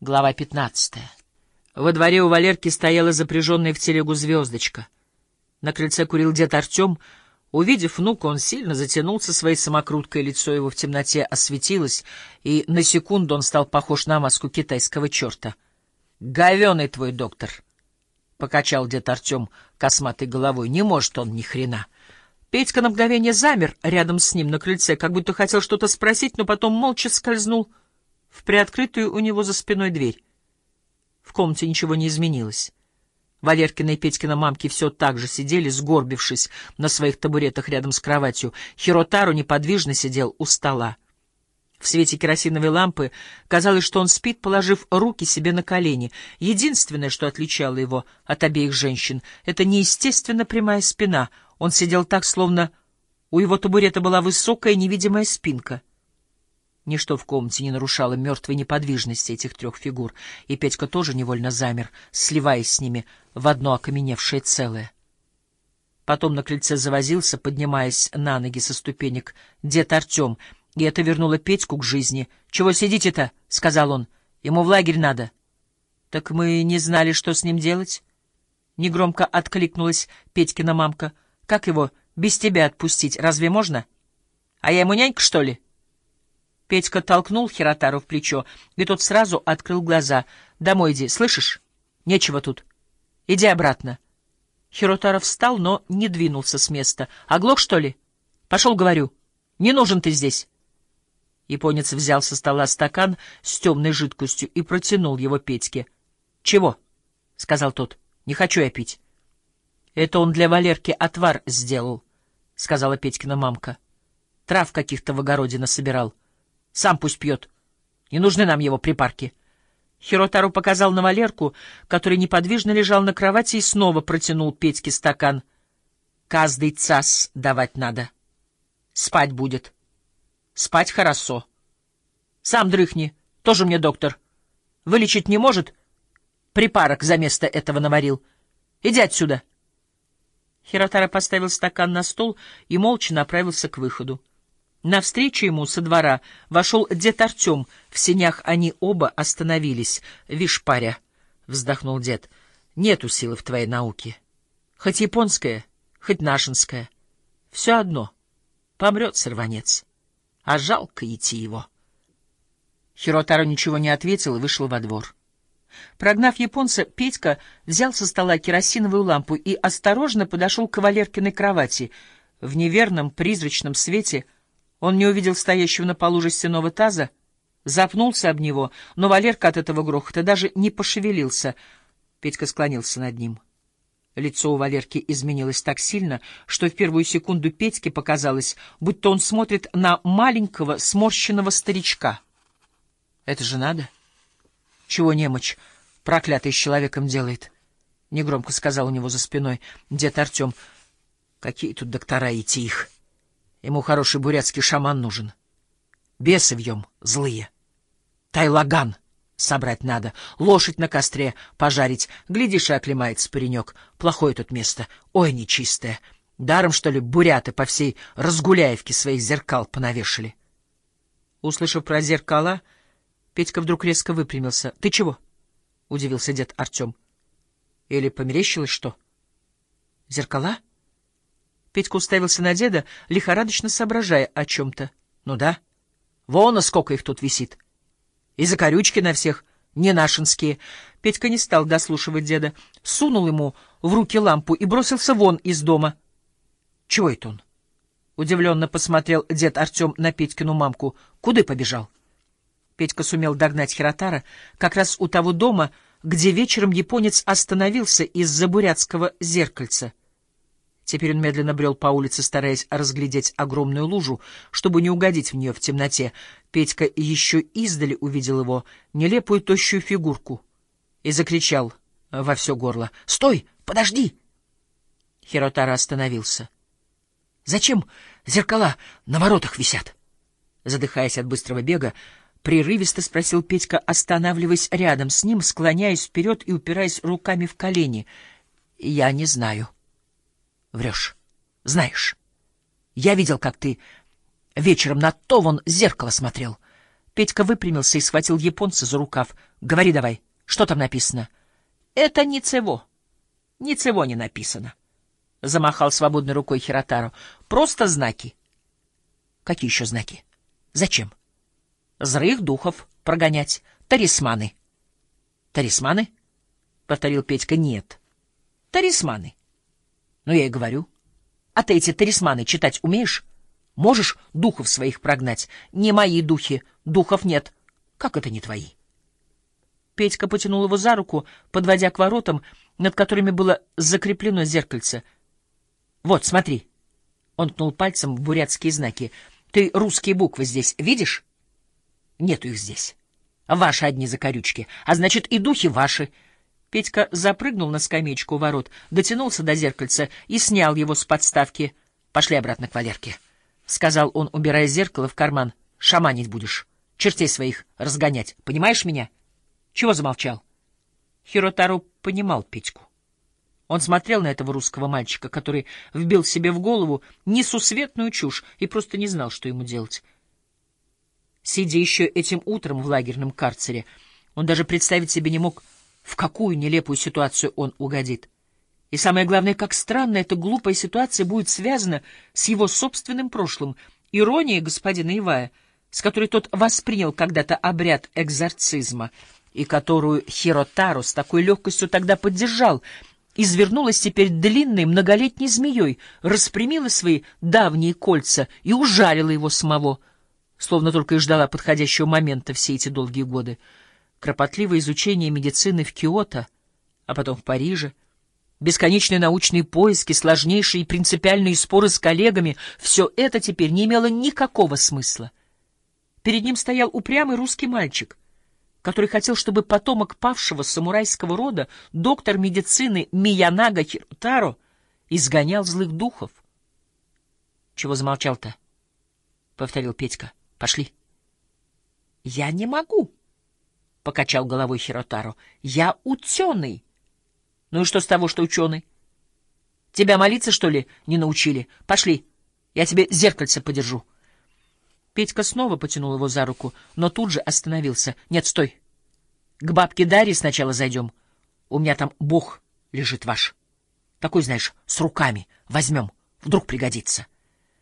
Глава 15. Во дворе у Валерки стояла запряженная в телегу звездочка. На крыльце курил дед Артем. Увидев внука, он сильно затянулся своей самокруткой, лицо его в темноте осветилось, и на секунду он стал похож на маску китайского черта. — Говеный твой доктор! — покачал дед Артем косматой головой. — Не может он ни хрена! Петька на мгновение замер рядом с ним на крыльце, как будто хотел что-то спросить, но потом молча скользнул в приоткрытую у него за спиной дверь. В комнате ничего не изменилось. Валеркина и Петькина мамки все так же сидели, сгорбившись на своих табуретах рядом с кроватью. Хиротару неподвижно сидел у стола. В свете керосиновой лампы казалось, что он спит, положив руки себе на колени. Единственное, что отличало его от обеих женщин, — это неестественно прямая спина. Он сидел так, словно у его табурета была высокая невидимая спинка — Ничто в комнате не нарушало мертвой неподвижности этих трех фигур, и Петька тоже невольно замер, сливаясь с ними в одно окаменевшее целое. Потом на крыльце завозился, поднимаясь на ноги со ступенек, дед Артем, и это вернуло Петьку к жизни. — Чего сидите-то? — сказал он. — Ему в лагерь надо. — Так мы не знали, что с ним делать. Негромко откликнулась Петькина мамка. — Как его без тебя отпустить? Разве можно? — А я ему нянька, что ли? — Петька толкнул Хиротару в плечо, и тот сразу открыл глаза. «Домой иди, слышишь? Нечего тут. Иди обратно». Хиротаров встал, но не двинулся с места. «Оглох, что ли? Пошел, говорю. Не нужен ты здесь». Японец взял со стола стакан с темной жидкостью и протянул его Петьке. «Чего?» — сказал тот. «Не хочу я пить». «Это он для Валерки отвар сделал», — сказала Петькина мамка. «Трав каких-то в огороде насобирал». Сам пусть пьет. Не нужны нам его припарки. Хиротару показал на Валерку, который неподвижно лежал на кровати и снова протянул Петьке стакан. Каждый цас давать надо. Спать будет. Спать хорошо. Сам дрыхни, тоже мне доктор. Вылечить не может? Припарок за место этого наварил. Иди отсюда. Хиротара поставил стакан на стол и молча направился к выходу. Навстречу ему со двора вошел дед Артем. В сенях они оба остановились. — Вишь, паря, — вздохнул дед, — нету силы в твоей науке. Хоть японская, хоть нашинская. Все одно. Помрет сорванец. А жалко идти его. Хиротаро ничего не ответил и вышел во двор. Прогнав японца, Петька взял со стола керосиновую лампу и осторожно подошел к Валеркиной кровати. В неверном призрачном свете — он не увидел стоящего на полу жестяного таза, запнулся об него, но Валерка от этого грохота даже не пошевелился. Петька склонился над ним. Лицо у Валерки изменилось так сильно, что в первую секунду Петьке показалось, будто он смотрит на маленького сморщенного старичка. «Это же надо? Чего немочь проклятый с человеком делает?» — негромко сказал у него за спиной дед Артем. «Какие тут доктора идти их?» Ему хороший бурятский шаман нужен. Бесы вьем злые. Тайлаган собрать надо, лошадь на костре пожарить. Глядишь, и оклемается паренек. Плохое тут место, ой, нечистое. Даром, что ли, буряты по всей Разгуляевке своих зеркал понавешали. Услышав про зеркала, Петька вдруг резко выпрямился. — Ты чего? — удивился дед Артем. — Или померещилось что? — Зеркала? — Петька уставился на деда, лихорадочно соображая о чем-то. — Ну да. Вон, а сколько их тут висит. И закорючки на всех, не нашинские. Петька не стал дослушивать деда, сунул ему в руки лампу и бросился вон из дома. — Чего это он? — удивленно посмотрел дед Артем на Петькину мамку. — Куда побежал? Петька сумел догнать Хиротара как раз у того дома, где вечером японец остановился из-за бурятского зеркальца. Теперь он медленно брел по улице, стараясь разглядеть огромную лужу, чтобы не угодить в нее в темноте. Петька еще издали увидел его, нелепую тощую фигурку, и закричал во все горло. — Стой! Подожди! Хиротара остановился. — Зачем зеркала на воротах висят? Задыхаясь от быстрого бега, прерывисто спросил Петька, останавливаясь рядом с ним, склоняясь вперед и упираясь руками в колени. — Я не знаю. — Врешь. Знаешь. Я видел, как ты вечером на то вон зеркало смотрел. Петька выпрямился и схватил японца за рукав. — Говори давай, что там написано? — Это ничего. Ничего не написано. — замахал свободной рукой Хиротару. — Просто знаки. — Какие еще знаки? — Зачем? — Зрых духов прогонять. Тарисманы. — Тарисманы? — повторил Петька. — Нет. — Тарисманы. — Ну, я и говорю. — А ты эти тарисманы читать умеешь? Можешь духов своих прогнать? Не мои духи, духов нет. Как это не твои? Петька потянул его за руку, подводя к воротам, над которыми было закреплено зеркальце. — Вот, смотри. Он ткнул пальцем в бурятские знаки. — Ты русские буквы здесь видишь? — Нету их здесь. Ваши одни закорючки. А значит, и духи ваши. Петька запрыгнул на скамеечку у ворот, дотянулся до зеркальца и снял его с подставки. — Пошли обратно к Валерке. —— сказал он, убирая зеркало в карман. — Шаманить будешь, чертей своих разгонять. Понимаешь меня? Чего замолчал? Хиротару понимал Петьку. Он смотрел на этого русского мальчика, который вбил себе в голову несусветную чушь и просто не знал, что ему делать. Сидя еще этим утром в лагерном карцере, он даже представить себе не мог, в какую нелепую ситуацию он угодит. И самое главное, как странно эта глупая ситуация будет связана с его собственным прошлым, иронией господина Ивая, с которой тот воспринял когда-то обряд экзорцизма, и которую Хиротару с такой легкостью тогда поддержал, извернулась теперь длинной многолетней змеей, распрямила свои давние кольца и ужалила его самого, словно только и ждала подходящего момента все эти долгие годы. Кропотливое изучение медицины в Киото, а потом в Париже — Бесконечные научные поиски, сложнейшие и принципиальные споры с коллегами — все это теперь не имело никакого смысла. Перед ним стоял упрямый русский мальчик, который хотел, чтобы потомок павшего самурайского рода, доктор медицины Миянага Хиротаро, изгонял злых духов. — Чего замолчал-то? — повторил Петька. — Пошли. — Я не могу, — покачал головой Хиротаро. — Я ученый. Ну и что с того, что ученый? Тебя молиться, что ли, не научили? Пошли, я тебе зеркальце подержу. Петька снова потянул его за руку, но тут же остановился. Нет, стой. К бабке Дарье сначала зайдем. У меня там бог лежит ваш. Такой, знаешь, с руками. Возьмем. Вдруг пригодится. —